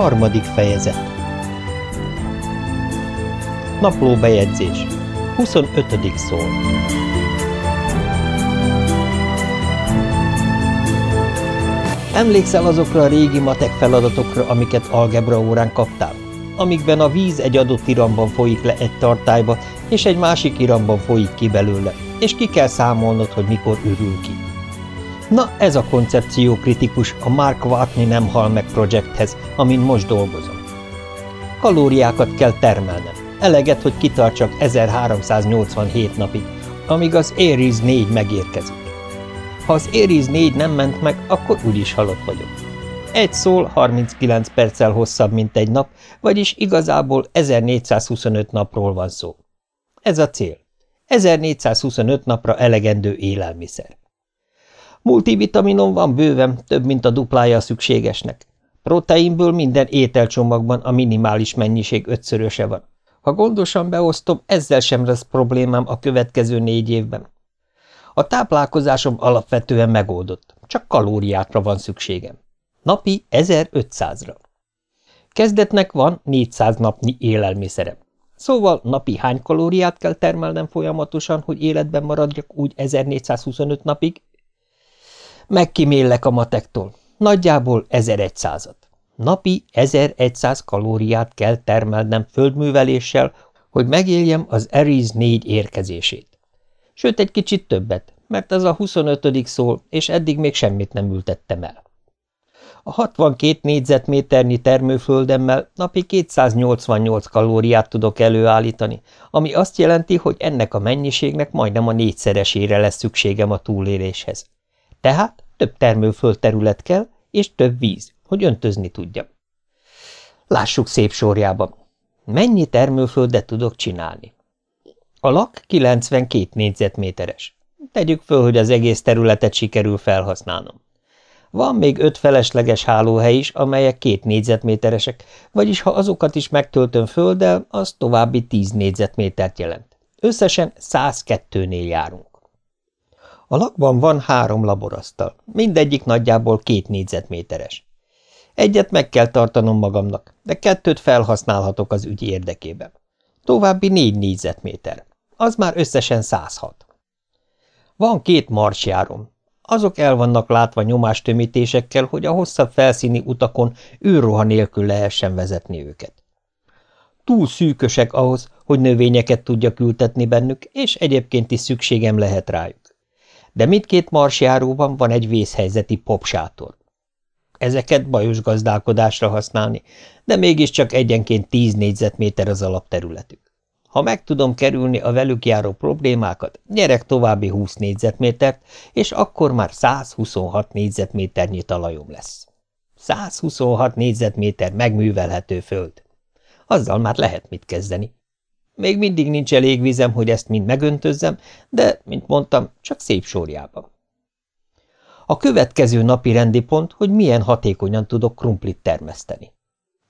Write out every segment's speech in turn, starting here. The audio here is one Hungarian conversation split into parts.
Harmadik fejezet Napló bejegyzés 25. szól Emlékszel azokra a régi matek feladatokra, amiket algebra órán kaptál? Amikben a víz egy adott iramban folyik le egy tartályba, és egy másik iramban folyik ki belőle, és ki kell számolnod, hogy mikor ürül ki. Na, ez a koncepció kritikus a Mark Watney nem hal meg projekthez, amin most dolgozom. Kalóriákat kell termelnem, eleget, hogy kitartsak 1387 napig, amíg az Aries 4 megérkezik. Ha az Aries 4 nem ment meg, akkor úgyis halott vagyok. Egy szól 39 perccel hosszabb, mint egy nap, vagyis igazából 1425 napról van szó. Ez a cél. 1425 napra elegendő élelmiszer. Multivitaminon van bőven, több, mint a duplája a szükségesnek. Proteinből minden ételcsomagban a minimális mennyiség ötszöröse van. Ha gondosan beosztom, ezzel sem lesz problémám a következő négy évben. A táplálkozásom alapvetően megoldott, csak kalóriákra van szükségem. Napi 1500-ra. Kezdetnek van 400 napnyi élelmiszerem. Szóval napi hány kalóriát kell termelnem folyamatosan, hogy életben maradjak úgy 1425 napig? Megkíméllek a matektól. Nagyjából 1100-at. Napi 1100 kalóriát kell termelnem földműveléssel, hogy megéljem az Aries 4 érkezését. Sőt, egy kicsit többet, mert ez a 25 szól, és eddig még semmit nem ültettem el. A 62 négyzetméternyi termőföldemmel napi 288 kalóriát tudok előállítani, ami azt jelenti, hogy ennek a mennyiségnek majdnem a négyszeresére lesz szükségem a túléléshez. Tehát több termőföld terület kell, és több víz, hogy öntözni tudjam. Lássuk szép sorjában. Mennyi termőföldet tudok csinálni? A lak 92 négyzetméteres. Tegyük föl, hogy az egész területet sikerül felhasználnom. Van még öt felesleges hálóhely is, amelyek két négyzetméteresek, vagyis ha azokat is megtöltöm földdel, az további tíz négyzetmétert jelent. Összesen 102-nél járunk. A lakban van három laborasztal, mindegyik nagyjából két négyzetméteres. Egyet meg kell tartanom magamnak, de kettőt felhasználhatok az ügy érdekében. További négy négyzetméter. Az már összesen 106. Van két marsjárom. Azok el vannak látva nyomástömítésekkel, hogy a hosszabb felszíni utakon űrroha nélkül lehessen vezetni őket. Túl szűkösek ahhoz, hogy növényeket tudjak ültetni bennük, és egyébként is szükségem lehet rájuk de mindkét marsjáróban van egy vészhelyzeti popsátor. Ezeket bajos gazdálkodásra használni, de mégiscsak egyenként 10 négyzetméter az alapterületük. Ha meg tudom kerülni a velük járó problémákat, gyerek további 20 négyzetmétert, és akkor már 126 négyzetméternyi talajom lesz. 126 négyzetméter megművelhető föld. Azzal már lehet mit kezdeni. Még mindig nincs elég vizem, hogy ezt mind megöntözzem, de, mint mondtam, csak szép sorjában. A következő napi rendi pont, hogy milyen hatékonyan tudok krumplit termeszteni.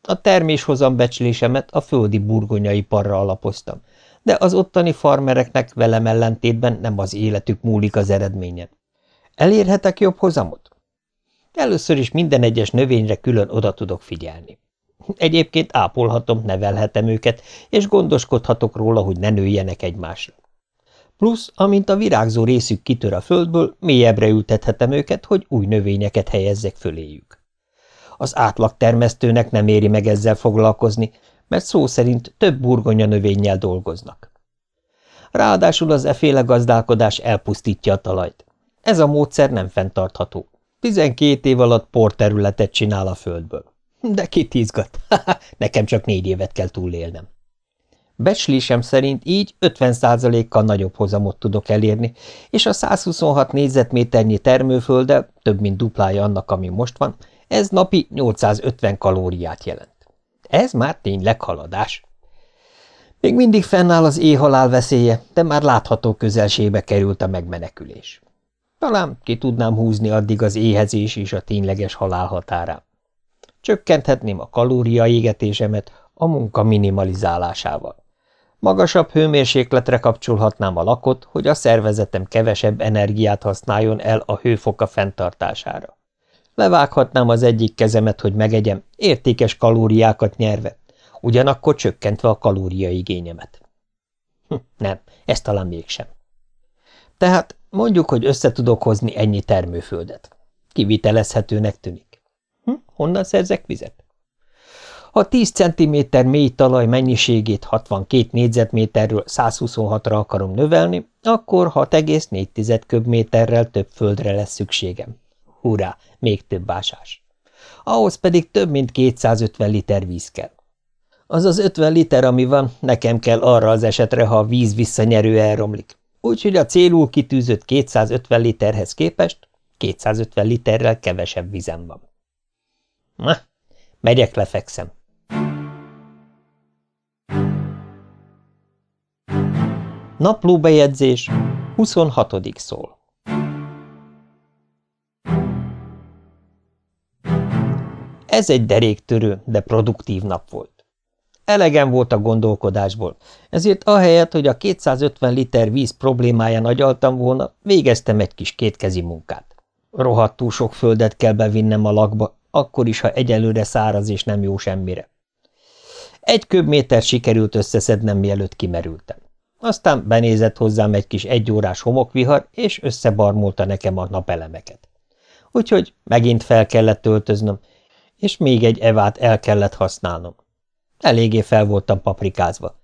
A terméshozam becslésemet a földi burgonyai parra alapoztam, de az ottani farmereknek velem ellentétben nem az életük múlik az eredményen. Elérhetek jobb hozamot? Először is minden egyes növényre külön oda tudok figyelni. Egyébként ápolhatom, nevelhetem őket, és gondoskodhatok róla, hogy ne nőjenek egymásra. Plusz, amint a virágzó részük kitör a földből, mélyebbre ültethetem őket, hogy új növényeket helyezzek föléjük. Az átlagtermesztőnek nem éri meg ezzel foglalkozni, mert szó szerint több burgonya növényjel dolgoznak. Ráadásul az eféle gazdálkodás elpusztítja a talajt. Ez a módszer nem fenntartható. 12 év alatt porterületet csinál a földből. De kit izgat? Nekem csak négy évet kell túlélnem. Becslésem szerint így 50%-kal nagyobb hozamot tudok elérni, és a 126 négyzetméternyi termőfölddel, több mint duplája annak, ami most van, ez napi 850 kalóriát jelent. Ez már tényleg haladás. Még mindig fennáll az éhhalál veszélye, de már látható közelségbe került a megmenekülés. Talán ki tudnám húzni addig az éhezés és a tényleges halál határán. Csökkenthetném a kalóriaégetésemet a munka minimalizálásával. Magasabb hőmérsékletre kapcsolhatnám a lakot, hogy a szervezetem kevesebb energiát használjon el a hőfoka fenntartására. Levághatnám az egyik kezemet, hogy megegyem, értékes kalóriákat nyerve, ugyanakkor csökkentve a kalóriaigényemet. Hm, nem, ez talán mégsem. Tehát mondjuk, hogy össze tudok hozni ennyi termőföldet. Kivitelezhetőnek tűnik. Hm, honnan szerzek vizet? Ha 10 cm mély talaj mennyiségét 62 négyzetméterről 126-ra akarom növelni, akkor 6,4 köbméterrel több földre lesz szükségem. Hurrá, még több ásás. Ahhoz pedig több mint 250 liter víz kell. Az az 50 liter, ami van, nekem kell arra az esetre, ha a víz visszanyerő elromlik. Úgyhogy a célul kitűzött 250 literhez képest 250 literrel kevesebb vizem van. Na, megyek, lefekszem. Naplóbejegyzés 26. szól Ez egy deréktörő, de produktív nap volt. Elegem volt a gondolkodásból, ezért ahelyett, hogy a 250 liter víz problémáján agyaltam volna, végeztem egy kis kétkezi munkát. Rohadtul sok földet kell bevinnem a lakba, akkor is, ha egyelőre száraz és nem jó semmire. Egy köbméter sikerült összeszednem, mielőtt kimerültem. Aztán benézett hozzám egy kis egyórás homokvihar, és összebarmolta nekem a napelemeket. Úgyhogy megint fel kellett öltöznöm, és még egy evát el kellett használnom. Eléggé fel voltam paprikázva.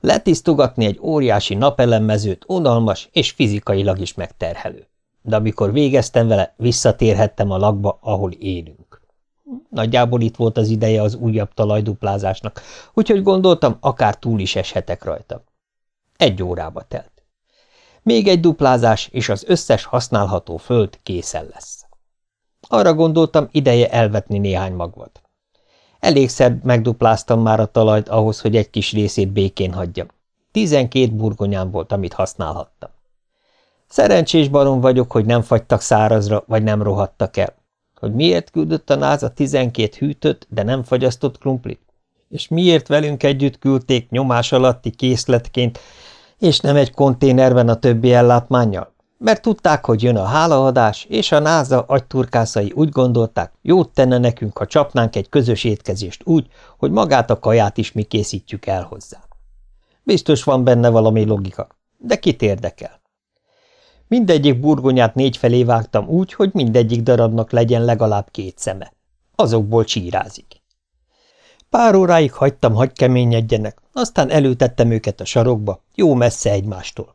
Letisztogatni egy óriási napelemmezőt unalmas és fizikailag is megterhelő. De amikor végeztem vele, visszatérhettem a lakba, ahol élünk. Nagyjából itt volt az ideje az újabb talajduplázásnak, úgyhogy gondoltam, akár túl is eshetek rajta. Egy órába telt. Még egy duplázás, és az összes használható föld készen lesz. Arra gondoltam, ideje elvetni néhány magvat. Elégszer megdupláztam már a talajt ahhoz, hogy egy kis részét békén hagyjam. Tizenkét burgonyám volt, amit használhattam. Szerencsés barom vagyok, hogy nem fagytak szárazra, vagy nem rohadtak el. Hogy miért küldött a náza tizenkét hűtött, de nem fagyasztott krumplit? És miért velünk együtt küldték nyomás alatti készletként, és nem egy konténerben a többi ellátmányjal? Mert tudták, hogy jön a hálaadás, és a náza agyturkászai úgy gondolták, jót tenne nekünk, ha csapnánk egy közös étkezést úgy, hogy magát a kaját is mi készítjük el hozzá. Biztos van benne valami logika, de kit érdekel? Mindegyik burgonyát négy felé vágtam úgy, hogy mindegyik darabnak legyen legalább két szeme. Azokból csírázik. Pár óráig hagytam, hogy keményedjenek, aztán előtettem őket a sarokba, jó messze egymástól.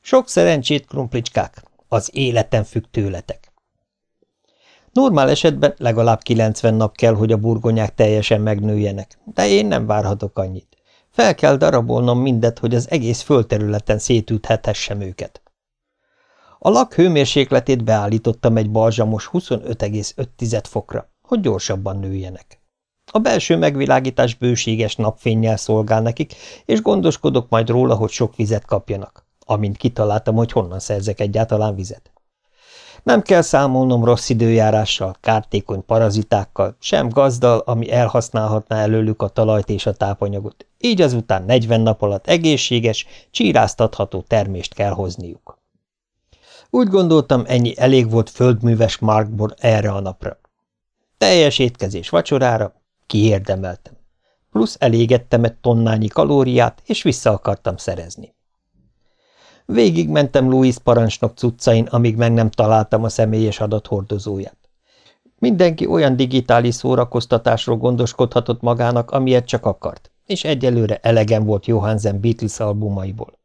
Sok szerencsét, krumplicskák, az életem függ tőletek. Normál esetben legalább 90 nap kell, hogy a burgonyák teljesen megnőjenek, de én nem várhatok annyit. Fel kell darabolnom mindet, hogy az egész földterületen szétüthethessem őket. A lak hőmérsékletét beállítottam egy balzsamos 25,5 fokra, hogy gyorsabban nőjenek. A belső megvilágítás bőséges napfénnyel szolgál nekik, és gondoskodok majd róla, hogy sok vizet kapjanak, amint kitaláltam, hogy honnan szerzek egyáltalán vizet. Nem kell számolnom rossz időjárással, kártékony parazitákkal, sem gazdal, ami elhasználhatná előlük a talajt és a tápanyagot, így azután 40 nap alatt egészséges, csíráztatható termést kell hozniuk. Úgy gondoltam, ennyi elég volt földműves Markból erre a napra. Teljes étkezés vacsorára, kiérdemeltem. Plusz elégettem egy tonnányi kalóriát, és vissza akartam szerezni. Végigmentem Louis parancsnok cuccain, amíg meg nem találtam a személyes adathordozóját. Mindenki olyan digitális szórakoztatásról gondoskodhatott magának, amilyet csak akart, és egyelőre elegem volt Johansen Beatles albumaiból.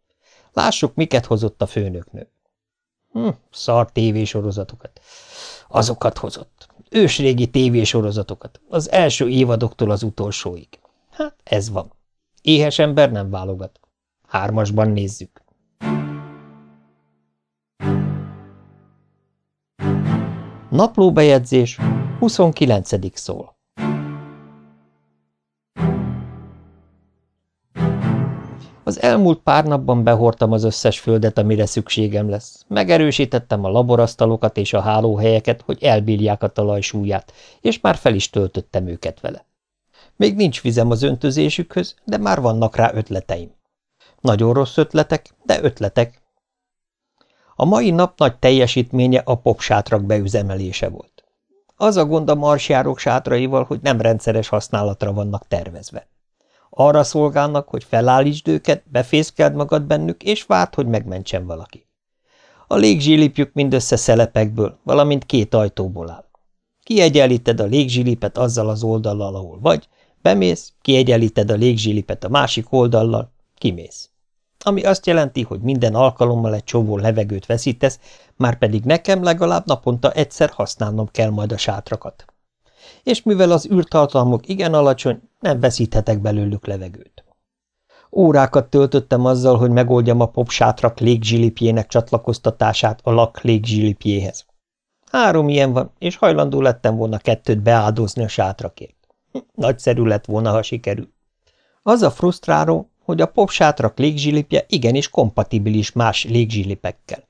Lássuk, miket hozott a főnöknő. Hm, szar tévésorozatokat. Azokat hozott. Ősrégi tévésorozatokat. Az első évadoktól az utolsóig. Hát ez van. Éhes ember nem válogat. Hármasban nézzük. Naplóbejegyzés 29. szól. Az elmúlt pár napban behortam az összes földet, amire szükségem lesz. Megerősítettem a laborasztalokat és a hálóhelyeket, hogy elbírják a talaj és már fel is töltöttem őket vele. Még nincs vizem az öntözésükhöz, de már vannak rá ötleteim. Nagyon rossz ötletek, de ötletek. A mai nap nagy teljesítménye a popsátrak beüzemelése volt. Az a gond a marsjárok sátraival, hogy nem rendszeres használatra vannak tervezve. Arra szolgálnak, hogy felállítsd őket, befészkeld magad bennük, és várt, hogy megmentsen valaki. A légzsilipjük mindössze szelepekből, valamint két ajtóból áll. Kiegyenlíted a légzsilipet azzal az oldallal, ahol vagy, bemész, kiegyenlíted a légzsilipet a másik oldallal, kimész. Ami azt jelenti, hogy minden alkalommal egy csomó levegőt veszítesz, már pedig nekem legalább naponta egyszer használnom kell majd a sátrakat. És mivel az űrtartalmuk igen alacsony, nem veszíthetek belőlük levegőt. Órákat töltöttem azzal, hogy megoldjam a popsátrak légzsilipjének csatlakoztatását a lak légzsilipjéhez. Három ilyen van, és hajlandó lettem volna kettőt beáldozni a sátrakért. Nagyszerű lett volna, ha sikerül. Az a frusztráló, hogy a popsátrak légzsilipje igenis kompatibilis más légzsilipekkel.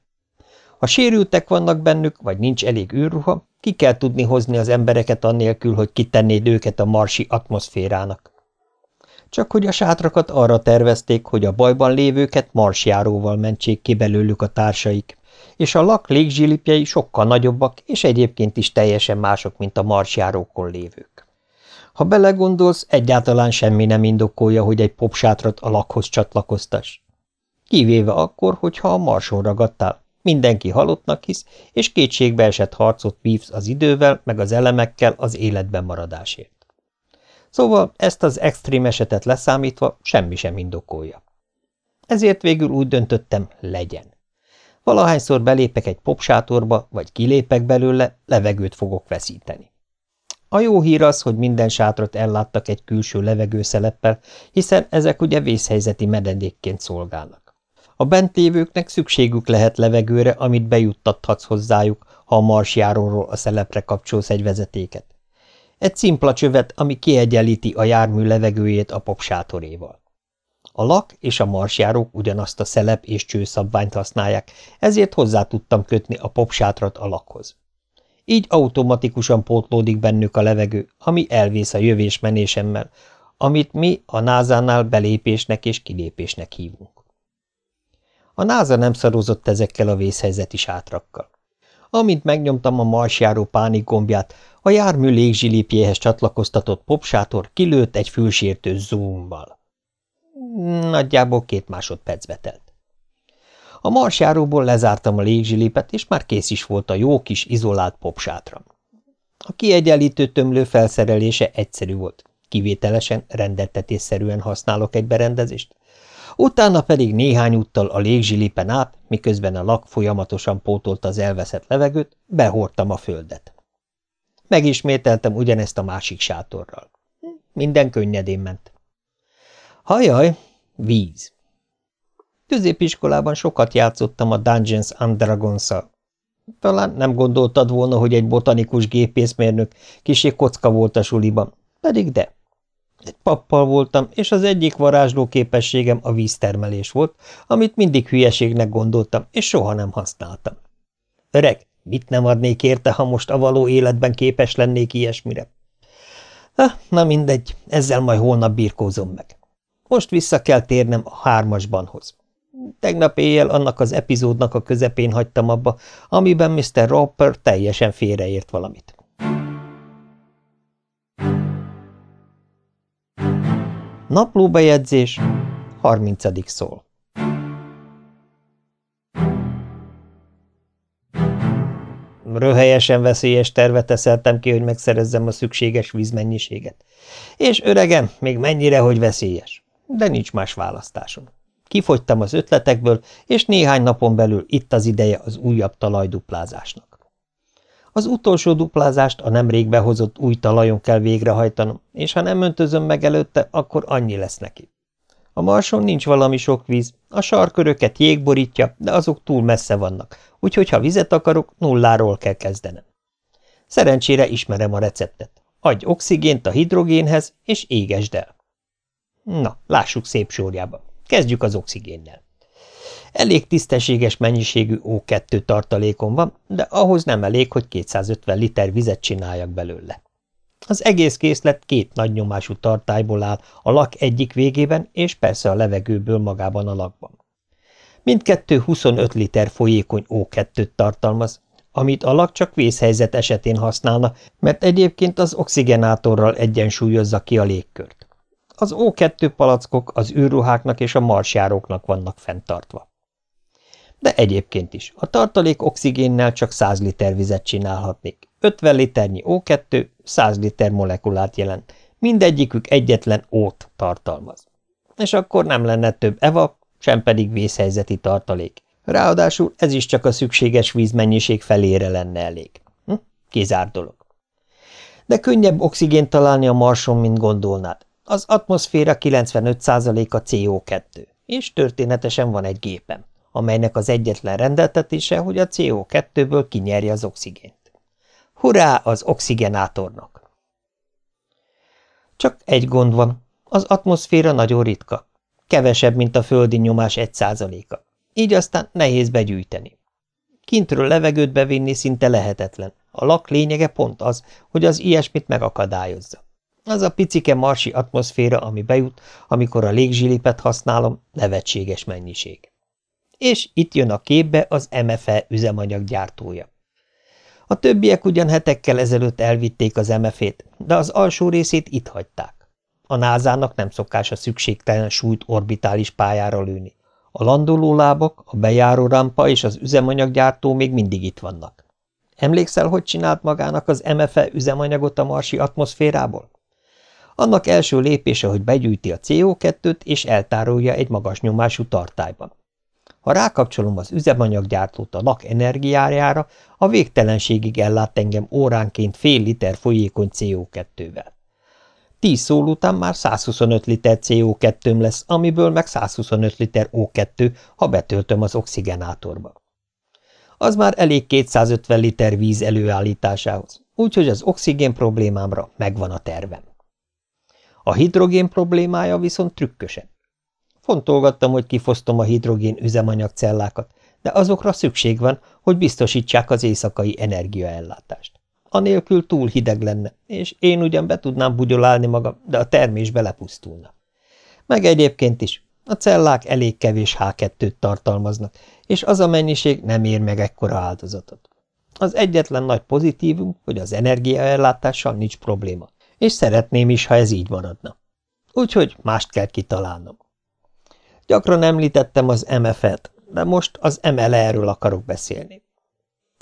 Ha sérültek vannak bennük, vagy nincs elég űrruha, ki kell tudni hozni az embereket annélkül, hogy kitennéd őket a marsi atmoszférának. Csak hogy a sátrakat arra tervezték, hogy a bajban lévőket marsjáróval mentsék ki belőlük a társaik, és a lak légzsilipjei sokkal nagyobbak, és egyébként is teljesen mások, mint a marsjárókon lévők. Ha belegondolsz, egyáltalán semmi nem indokolja, hogy egy popsátrat a lakhoz csatlakoztass. Kivéve akkor, hogyha a marson ragadtál, mindenki halottnak hisz, és kétségbe esett harcot vívsz az idővel, meg az elemekkel az életben maradásért. Szóval ezt az extrém esetet leszámítva semmi sem indokolja. Ezért végül úgy döntöttem, legyen. Valahányszor belépek egy popsátorba, vagy kilépek belőle, levegőt fogok veszíteni. A jó hír az, hogy minden sátrat elláttak egy külső levegőszeleppel, hiszen ezek ugye vészhelyzeti medendékként szolgálnak. A bent lévőknek szükségük lehet levegőre, amit bejuttathatsz hozzájuk, ha a marsjáróról a szelepre kapcsolsz egy vezetéket. Egy szimpla csövet, ami kiegyenlíti a jármű levegőjét a popsátoréval. A lak és a marsjárók ugyanazt a szelep és csőszabványt használják, ezért hozzá tudtam kötni a popsátrat a lakhoz. Így automatikusan pótlódik bennük a levegő, ami elvész a jövés-menésemmel, amit mi a názánál belépésnek és kilépésnek hívunk. A náza nem szarozott ezekkel a vészhelyzeti sátrakkal. Amint megnyomtam a marsjáró pánik gombját, a jármű légzsilipjéhez csatlakoztatott popsátor kilőtt egy fülsértő zoommal. Nagyjából két másodpercbe telt. A marsjáróból lezártam a légzsilipet, és már kész is volt a jó kis izolált popsátram. A kiegyenlítő tömlő felszerelése egyszerű volt. Kivételesen, rendeltetésszerűen használok egy berendezést. Utána pedig néhány úttal a légzsilipen át, miközben a lak folyamatosan pótolta az elveszett levegőt, behortam a földet. Megismételtem ugyanezt a másik sátorral. Minden könnyedén ment. Hajaj, víz. Középiskolában sokat játszottam a Dungeons and dragons -szal. Talán nem gondoltad volna, hogy egy botanikus gépészmérnök kisé kocka volt a suliban, pedig de. Egy pappal voltam, és az egyik varázsló képességem a víztermelés volt, amit mindig hülyeségnek gondoltam, és soha nem használtam. Öreg, mit nem adnék érte, ha most a való életben képes lennék ilyesmire? Na mindegy, ezzel majd holnap birkózom meg. Most vissza kell térnem a hármasbanhoz. Tegnap éjjel annak az epizódnak a közepén hagytam abba, amiben Mr. Roper teljesen félreért valamit. Naplóbejegyzés, 30. szól. Röhelyesen veszélyes tervet eszeltem ki, hogy megszerezzem a szükséges vízmennyiséget. És öregem, még mennyire, hogy veszélyes. De nincs más választásom. Kifogytam az ötletekből, és néhány napon belül itt az ideje az újabb talajduplázásnak. Az utolsó duplázást a nemrég behozott új talajon kell végrehajtanom, és ha nem öntözöm meg előtte, akkor annyi lesz neki. A marson nincs valami sok víz, a sarköröket jég borítja, de azok túl messze vannak, úgyhogy ha vizet akarok, nulláról kell kezdenem. Szerencsére ismerem a receptet. Adj oxigént a hidrogénhez, és égesd el. Na, lássuk szép sorjába. Kezdjük az oxigénnel. Elég tisztességes mennyiségű O2 tartalékom van, de ahhoz nem elég, hogy 250 liter vizet csináljak belőle. Az egész készlet két nagy nyomású tartályból áll, a lak egyik végében, és persze a levegőből magában a lakban. Mindkettő 25 liter folyékony O2-t tartalmaz, amit alak csak vészhelyzet esetén használna, mert egyébként az oxigenátorral egyensúlyozza ki a légkört. Az O2 palackok az űrruháknak és a marsjáróknak vannak fenntartva. De egyébként is, a tartalék oxigénnel csak 100 liter vizet csinálhatnék. 50 liternyi O2 100 liter molekulát jelent, mindegyikük egyetlen ót tartalmaz. És akkor nem lenne több EVA, sem pedig vészhelyzeti tartalék. Ráadásul ez is csak a szükséges vízmennyiség felére lenne elég. Hm? Kizár dolog. De könnyebb oxigént találni a Marson, mint gondolnád. Az atmoszféra 95%-a CO2, és történetesen van egy gépem, amelynek az egyetlen rendeltetése, hogy a CO2-ből kinyerje az oxigént. Hurrá az oxigenátornak! Csak egy gond van, az atmoszféra nagyon ritka, kevesebb, mint a földi nyomás egy százaléka, így aztán nehéz begyűjteni. Kintről levegőt bevinni szinte lehetetlen, a lak lényege pont az, hogy az ilyesmit megakadályozza. Az a picike marsi atmoszféra, ami bejut, amikor a légzsilipet használom, nevetséges mennyiség. És itt jön a képbe az MFE üzemanyag gyártója. A többiek ugyan hetekkel ezelőtt elvitték az MF-ét, de az alsó részét itt hagyták. A názának nem szokás a szükségtelen súlyt orbitális pályára lőni. A landolólábak, a bejáró rampa és az üzemanyaggyártó még mindig itt vannak. Emlékszel, hogy csinált magának az MFE üzemanyagot a marsi atmoszférából? Annak első lépése, hogy begyűjti a CO2-t és eltárolja egy magas nyomású tartályban. Ha rákapcsolom az üzemanyaggyártót a lak energiájára, a végtelenségig ellát engem óránként fél liter folyékony CO2-vel. Tíz szól után már 125 liter CO2-m lesz, amiből meg 125 liter O2, ha betöltöm az oxigenátorba. Az már elég 250 liter víz előállításához, úgyhogy az oxigén problémámra megvan a tervem. A hidrogén problémája viszont trükkösebb. Fontolgattam, hogy kifosztom a hidrogén üzemanyagcellákat, de azokra szükség van, hogy biztosítsák az éjszakai energiaellátást. Anélkül túl hideg lenne, és én ugyan be tudnám bugyolálni magam, de a termés belepusztulna. Meg egyébként is, a cellák elég kevés H2-t tartalmaznak, és az a mennyiség nem ér meg ekkora áldozatot. Az egyetlen nagy pozitívum, hogy az energiaellátással nincs probléma, és szeretném is, ha ez így maradna. Úgyhogy mást kell kitalálnom. Gyakran említettem az MF-et, de most az MLE-ről akarok beszélni.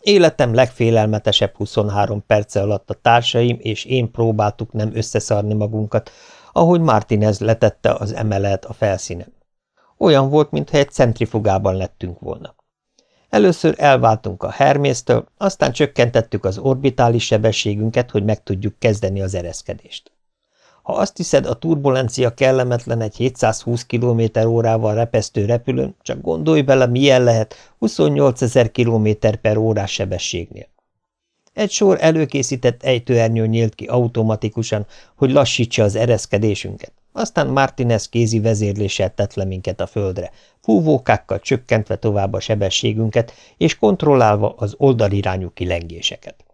Életem legfélelmetesebb 23 perce alatt a társaim és én próbáltuk nem összeszarni magunkat, ahogy Martinez letette az emelet a felszínen. Olyan volt, mintha egy centrifugában lettünk volna. Először elváltunk a Hermésztől, aztán csökkentettük az orbitális sebességünket, hogy meg tudjuk kezdeni az ereszkedést. Ha azt hiszed, a turbulencia kellemetlen egy 720 km órával repesztő repülőn, csak gondolj bele, milyen lehet 28 ezer km per órás sebességnél. Egy sor előkészített ejtőernyő nyílt ki automatikusan, hogy lassítsa az ereszkedésünket. Aztán Martinez kézi vezérléssel tett le minket a földre, fúvókákkal csökkentve tovább a sebességünket, és kontrollálva az oldalirányú kilengéseket.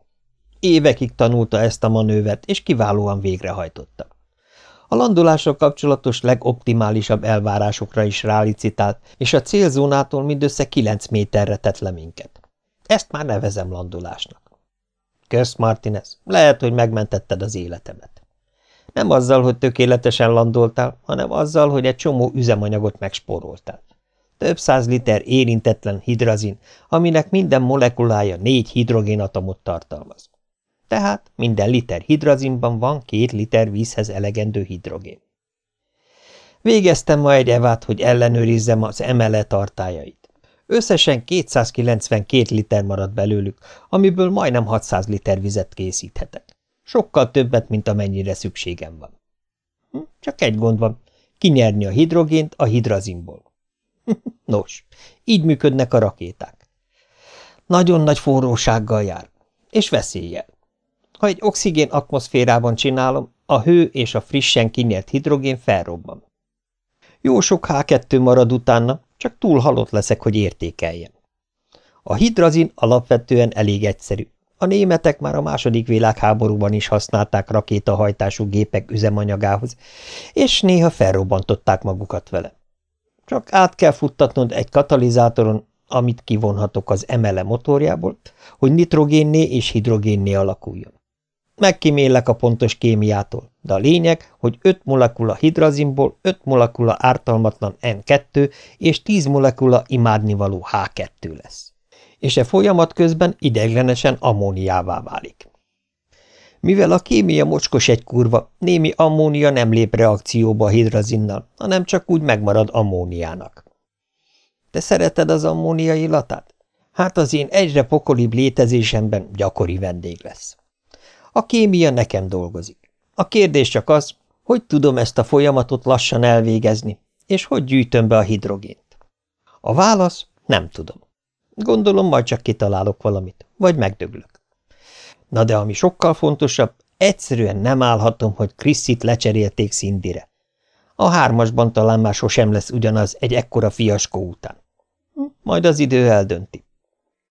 Évekig tanulta ezt a manővert, és kiválóan végrehajtotta. A landolással kapcsolatos legoptimálisabb elvárásokra is rálicitált, és a célzónától mindössze kilenc méterre tett le minket. Ezt már nevezem landolásnak. Kösz, Martinez, lehet, hogy megmentetted az életemet. Nem azzal, hogy tökéletesen landoltál, hanem azzal, hogy egy csomó üzemanyagot megspóroltál. Több száz liter érintetlen hidrazin, aminek minden molekulája négy hidrogénatomot tartalmaz tehát minden liter hidrazinban van két liter vízhez elegendő hidrogén. Végeztem ma egy evát, hogy ellenőrizzem az emele tartájait. Összesen 292 liter maradt belőlük, amiből majdnem 600 liter vizet készíthetek. Sokkal többet, mint amennyire szükségem van. Hm, csak egy gond van, kinyerni a hidrogént a hidrazinból. Nos, így működnek a rakéták. Nagyon nagy forrósággal jár, és veszéllyel. Ha egy oxigén atmoszférában csinálom, a hő és a frissen kinyert hidrogén felrobban. Jó sok H2 marad utána, csak túl halott leszek, hogy értékeljem. A hidrazin alapvetően elég egyszerű. A németek már a második világháborúban is használták rakétahajtású gépek üzemanyagához, és néha felrobbantották magukat vele. Csak át kell futtatnod egy katalizátoron, amit kivonhatok az emele motorjából, hogy nitrogénné és hidrogénné alakuljon. Megkímélek a pontos kémiától, de a lényeg, hogy 5 molekula hidrazinból 5 molekula ártalmatlan N2 és 10 molekula imádnivaló H2 lesz. És e folyamat közben ideglenesen ammóniává válik. Mivel a kémia mocskos egy kurva, némi ammónia nem lép reakcióba a hidrazinnal, hanem csak úgy megmarad ammóniának. Te szereted az ammónia illatát? Hát az én egyre pokolibb létezésemben gyakori vendég lesz. A kémia nekem dolgozik. A kérdés csak az, hogy tudom ezt a folyamatot lassan elvégezni, és hogy gyűjtöm be a hidrogént. A válasz nem tudom. Gondolom, majd csak kitalálok valamit, vagy megdöglök. Na de ami sokkal fontosabb, egyszerűen nem állhatom, hogy Kriszit lecserélték Szindire. A hármasban talán már sosem lesz ugyanaz egy ekkora fiaskó után. Hm, majd az idő eldönti.